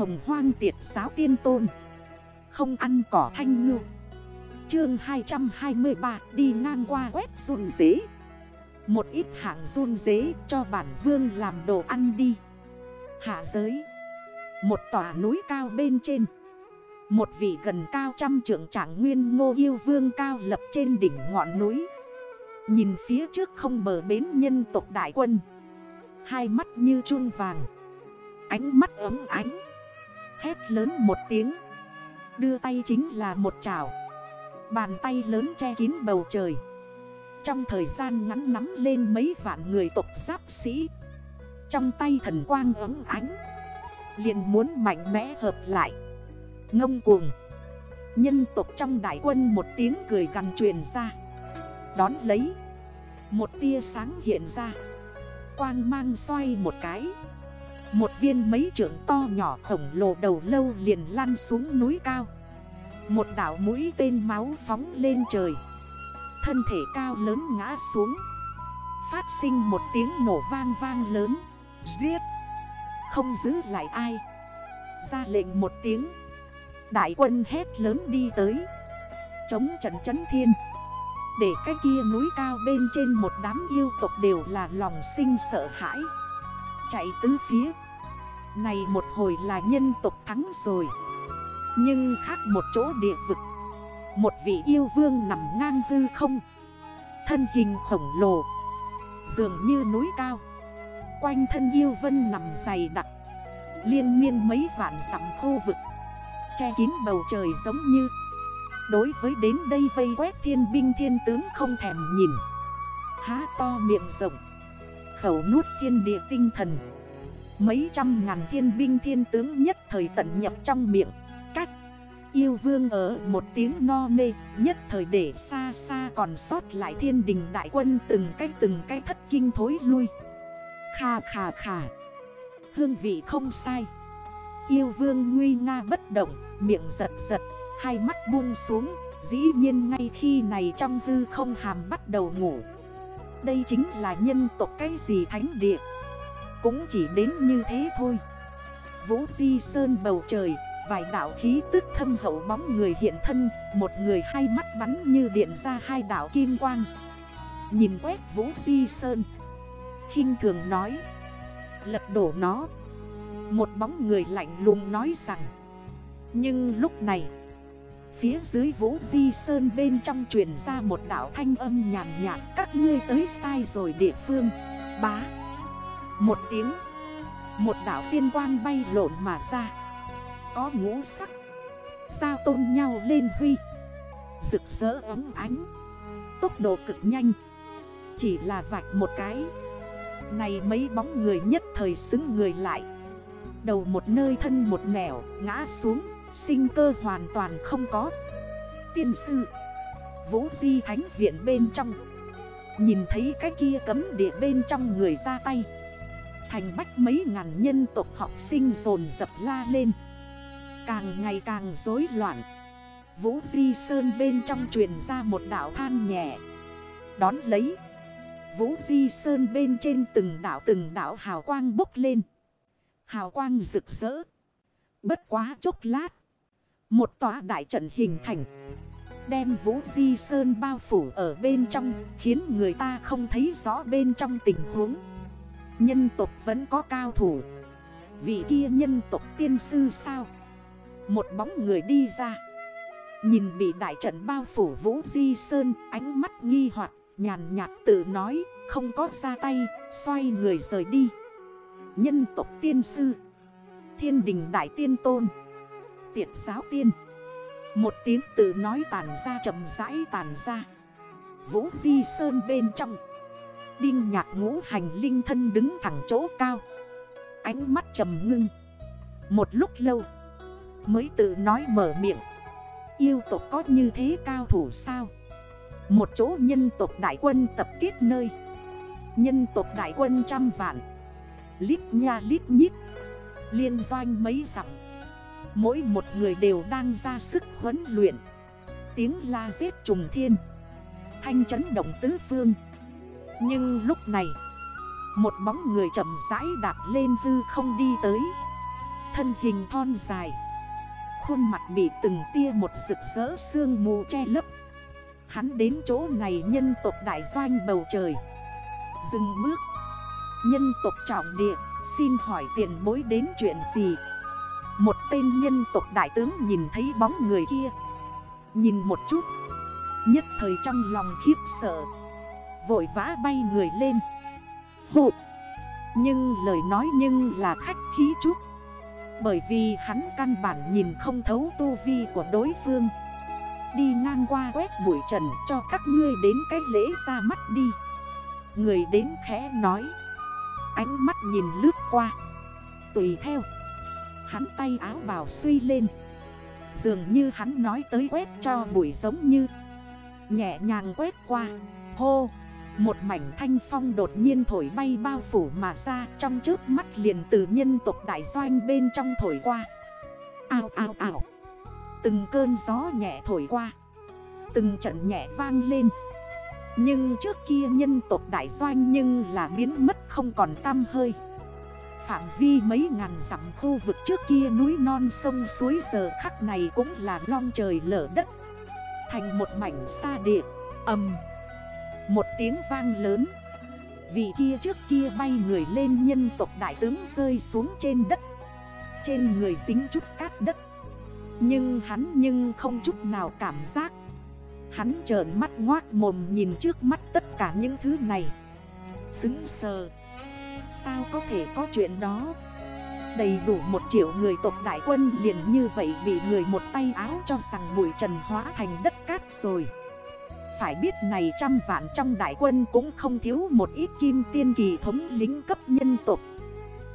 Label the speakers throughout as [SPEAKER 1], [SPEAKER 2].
[SPEAKER 1] hồng hoang tiệt giáo tiên tôn. Không ăn cỏ thanh ngư. Chương 223 đi ngang qua quét run dế. Một ít hạng run dế cho bản vương làm đồ ăn đi. Hạ giới. Một tòa núi cao bên trên. Một vị gần cao trăm trưởng trạng nguyên ngô yêu vương cao lập trên đỉnh ngọn núi. Nhìn phía trước không bờ bến nhân tộc đại quân. Hai mắt như chun vàng. Ánh mắt ấm ánh. Hét lớn một tiếng. Đưa tay chính là một chảo. Bàn tay lớn che kín bầu trời. Trong thời gian ngắn nắm lên mấy vạn người tộc giáp sĩ. Trong tay thần quang ấm ánh. Liền muốn mạnh mẽ hợp lại. Ngông cuồng. Nhân tộc trong đại quân một tiếng cười gần truyền ra. Đón lấy. Một tia sáng hiện ra. Quang mang xoay một cái. Một viên mấy trưởng to nhỏ khổng lồ đầu lâu liền lăn xuống núi cao. Một đảo mũi tên máu phóng lên trời. Thân thể cao lớn ngã xuống. Phát sinh một tiếng nổ vang vang lớn. Giết! Không giữ lại ai. Ra lệnh một tiếng. Đại quân hét lớn đi tới. Chống trận chấn thiên. Để cái kia núi cao bên trên một đám yêu tộc đều là lòng sinh sợ hãi. Chạy tứ phía. Này một hồi là nhân tộc thắng rồi. Nhưng khác một chỗ địa vực. Một vị yêu vương nằm ngang hư không. Thân hình khổng lồ. Dường như núi cao. Quanh thân yêu vân nằm dày đặc. Liên miên mấy vạn dặm khu vực. Che kín bầu trời giống như. Đối với đến đây vây quét thiên binh thiên tướng không thèm nhìn. Há to miệng rộng. Khẩu nuốt thiên địa tinh thần. Mấy trăm ngàn thiên binh thiên tướng nhất thời tận nhập trong miệng. Cách yêu vương ở một tiếng no nê, Nhất thời để xa xa còn sót lại thiên đình đại quân Từng cái từng cái thất kinh thối lui. Khà khà khà Hương vị không sai. Yêu vương nguy nga bất động, Miệng giật giật, Hai mắt buông xuống. Dĩ nhiên ngay khi này trong tư không hàm bắt đầu ngủ. Đây chính là nhân tộc cái gì thánh địa? Cũng chỉ đến như thế thôi. Vũ Di Sơn bầu trời, Vài đảo khí tức thâm hậu bóng người hiện thân, Một người hai mắt bắn như điện ra hai đảo kim quang. Nhìn quét Vũ Di Sơn. Khinh thường nói. Lật đổ nó. Một bóng người lạnh lùng nói rằng, Nhưng lúc này Phía dưới Vũ Di Sơn bên trong truyền ra một đảo thanh âm nhàn nhạt, Các ngươi tới sai rồi địa phương. Bá. Một tiếng. Một đảo tiên quang bay lộn mà ra. Có ngũ sắc. Sao tôn nhau lên huy. Rực rỡ ấm ánh. Tốc độ cực nhanh. Chỉ là vạch một cái. Này mấy bóng người nhất thời xứng người lại. Đầu một nơi thân một nẻo, ngã xuống. Sinh cơ hoàn toàn không có. Tiên sư, Vũ Di Thánh Viện bên trong. Nhìn thấy cái kia cấm địa bên trong người ra tay. Thành bách mấy ngàn nhân tộc học sinh dồn dập la lên. Càng ngày càng rối loạn. Vũ Di Sơn bên trong truyền ra một đảo than nhẹ. Đón lấy. Vũ Di Sơn bên trên từng đảo từng đảo hào quang bốc lên. Hào quang rực rỡ. Bất quá chốc lát một tòa đại trận hình thành. Đem Vũ Di Sơn bao phủ ở bên trong, Khiến người ta không thấy rõ bên trong tình huống. Nhân tộc vẫn có cao thủ. Vị kia nhân tộc tiên sư sao? Một bóng người đi ra. Nhìn bị đại trận bao phủ Vũ Di Sơn, Ánh mắt nghi hoặc, nhàn nhạt tự nói, Không có ra tay, Xoay người rời đi. Nhân tộc tiên sư. Thiên đình đại tiên tôn tiệt giáo tiên. Một tiếng tự nói tàn ra, chậm rãi tàn ra. Vũ Di Sơn bên trong. Đinh nhạc ngũ hành linh thân đứng thẳng chỗ cao. Ánh mắt trầm ngưng. Một lúc lâu, Mới tự nói mở miệng. Yêu tộc có như thế cao thủ sao? Một chỗ nhân tộc đại quân tập kết nơi. Nhân tộc đại quân trăm vạn. Lít nha lít nhít. Liên doanh mấy dặm. Mỗi một người đều đang ra sức huấn luyện. Tiếng la giết trùng thiên. Thanh chấn động tứ phương. Nhưng lúc này, Một bóng người chậm rãi đạp lên hư không đi tới. Thân hình thon dài. Khuôn mặt bị từng tia một rực rỡ sương mù che lấp. Hắn đến chỗ này nhân tộc đại doanh bầu trời. Dừng bước. Nhân tộc trọng địa, Xin hỏi tiền bối đến chuyện gì? Một tên nhân tộc đại tướng nhìn thấy bóng người kia. Nhìn một chút. Nhất thời trong lòng khiếp sợ. Vội vã bay người lên. Hụt Nhưng lời nói nhưng là khách khí chút. Bởi vì hắn căn bản nhìn không thấu tu vi của đối phương. Đi ngang qua quét bụi trần cho các ngươi đến cái lễ ra mắt đi. Người đến khẽ nói. Ánh mắt nhìn lướt qua. Tùy theo. Hắn tay áo bào suy lên. Dường như hắn nói tới quét cho bụi giống như. Nhẹ nhàng quét qua. Hô. Một mảnh thanh phong đột nhiên thổi bay bao phủ mà ra. Trong trước mắt liền từ nhân tộc đại doanh bên trong thổi qua. Ao ao ao. Từng cơn gió nhẹ thổi qua. Từng trận nhẹ vang lên. Nhưng trước kia nhân tộc đại doanh nhưng là biến mất không còn tăm hơi. Phạm vi mấy ngàn dặm khu vực trước kia núi non sông suối giờ khắc này cũng là long trời lở đất. Thành một mảnh xa địa Âm Một tiếng vang lớn. Vị kia trước kia bay người lên nhân tộc đại tướng rơi xuống trên đất, Trên người dính chút cát đất. Nhưng hắn nhưng không chút nào cảm giác. Hắn trợn mắt ngoác mồm nhìn trước mắt tất cả những thứ này. Xứng sờ Sao có thể có chuyện đó? Đầy đủ một triệu người tộc đại quân liền như vậy bị người một tay áo cho rằng bụi trần hóa thành đất cát rồi. Phải biết này trăm vạn trong đại quân cũng không thiếu một ít kim tiên kỳ thống lính cấp nhân tộc.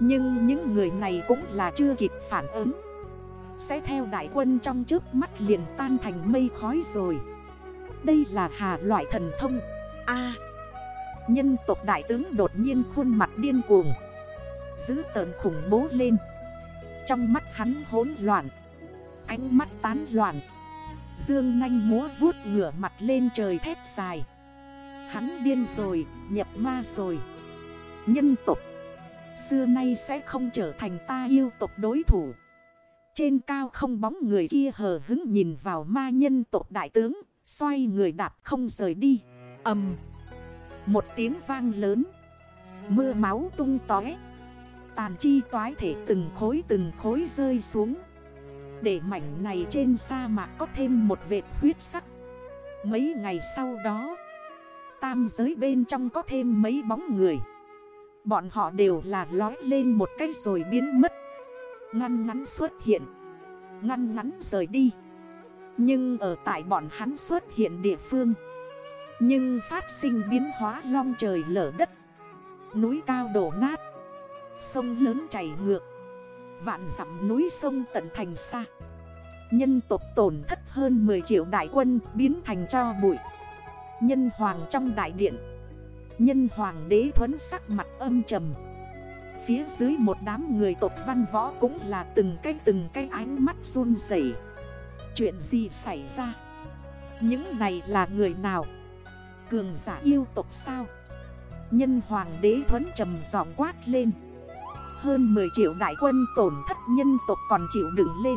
[SPEAKER 1] Nhưng những người này cũng là chưa kịp phản ứng. Sẽ theo đại quân trong trước mắt liền tan thành mây khói rồi. Đây là hà loại thần thông. A Nhân tộc đại tướng đột nhiên khuôn mặt điên cuồng. Giữ tờn khủng bố lên. Trong mắt hắn hỗn loạn. Ánh mắt tán loạn. Dương nanh múa vuốt ngửa mặt lên trời thét dài. Hắn điên rồi, nhập ma rồi. Nhân tộc. Xưa nay sẽ không trở thành ta yêu tộc đối thủ. Trên cao không bóng người kia hờ hứng nhìn vào ma nhân tộc đại tướng Xoay người đạp không rời đi. Âm một tiếng vang lớn. Mưa máu tung tói Tàn chi toái thể từng khối từng khối rơi xuống. Để mảnh này trên sa mạc có thêm một vệt huyết sắc. Mấy ngày sau đó, Tam giới bên trong có thêm mấy bóng người. Bọn họ đều là lói lên một cái rồi biến mất. Ngăn ngắn xuất hiện. Ngăn ngắn rời đi. Nhưng ở tại bọn hắn xuất hiện địa phương nhưng phát sinh biến hóa long trời lở đất. Núi cao đổ nát. Sông lớn chảy ngược. Vạn dặm núi sông tận thành xa. Nhân tộc tổn thất hơn 10 triệu đại quân biến thành cho bụi. Nhân hoàng trong đại điện. Nhân hoàng đế thuấn sắc mặt âm trầm. Phía dưới một đám người tộc văn võ cũng là từng cái từng cái ánh mắt run rẩy. Chuyện gì xảy ra? Những này là người nào? Cường giả yêu tộc sao? Nhân hoàng đế thuấn trầm giọng quát lên. Hơn 10 triệu đại quân tổn thất nhân tộc còn chịu đựng lên.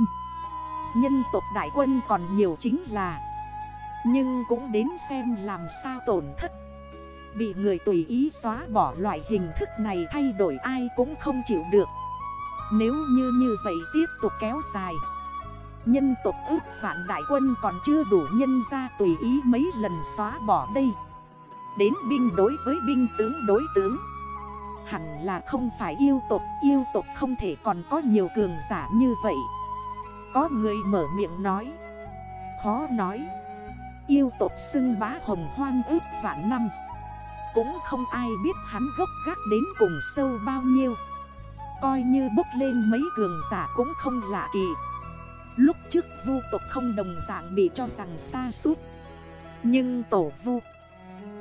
[SPEAKER 1] Nhân tộc đại quân còn nhiều chính là. Nhưng cũng đến xem làm sao tổn thất. Bị người tùy ý xóa bỏ loại hình thức này thay đổi ai cũng không chịu được. Nếu như như vậy tiếp tục kéo dài, Nhân tộc ước vạn đại quân còn chưa đủ nhân ra tùy ý mấy lần xóa bỏ đây. Đến binh đối với binh tướng đối tướng. Hẳn là không phải yêu tộc Yêu tộc không thể còn có nhiều cường giả như vậy. Có người mở miệng nói, Khó nói. Yêu tộc xưng bá hồng hoang ước vạn năm. Cũng không ai biết hắn gốc gác đến cùng sâu bao nhiêu. Coi như bốc lên mấy cường giả cũng không lạ kỳ. Lúc trước vu tộc không đồng dạng bị cho rằng xa suốt. Nhưng tổ vu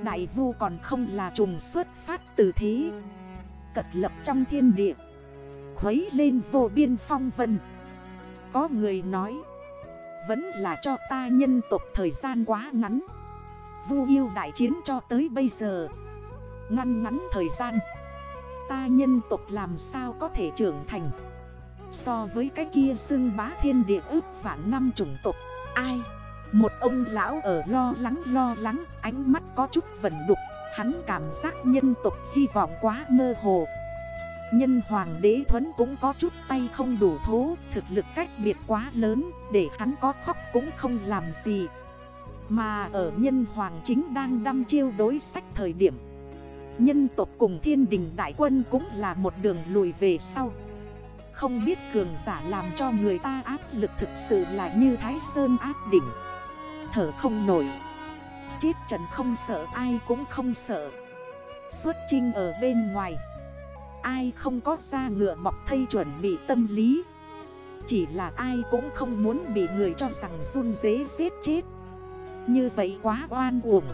[SPEAKER 1] Đại vu còn không là trùng xuất phát từ thế. Cật lập trong thiên địa. Khuấy lên vô biên phong vân. Có người nói, Vẫn là cho ta nhân tộc thời gian quá ngắn. Vu yêu đại chiến cho tới bây giờ. Ngăn ngắn thời gian. Ta nhân tộc làm sao có thể trưởng thành? So với cái kia xưng bá thiên địa ước vạn năm chủng tộc, Ai? Một ông lão ở lo lắng lo lắng, Ánh mắt có chút vẩn đục. Hắn cảm giác nhân tộc hy vọng quá mơ hồ. Nhân hoàng đế thuấn cũng có chút tay không đủ thố, Thực lực cách biệt quá lớn, Để hắn có khóc cũng không làm gì. Mà ở nhân hoàng chính đang đâm chiêu đối sách thời điểm, Nhân tộc cùng thiên đình đại quân cũng là một đường lùi về sau. Không biết cường giả làm cho người ta áp lực thực sự là như Thái Sơn áp đỉnh. Thở không nổi. Chết trần không sợ, ai cũng không sợ. Xuất trinh ở bên ngoài. Ai không có ra ngựa mọc thây chuẩn bị tâm lý. Chỉ là ai cũng không muốn bị người cho rằng run dế giết chết. Như vậy quá oan uổng.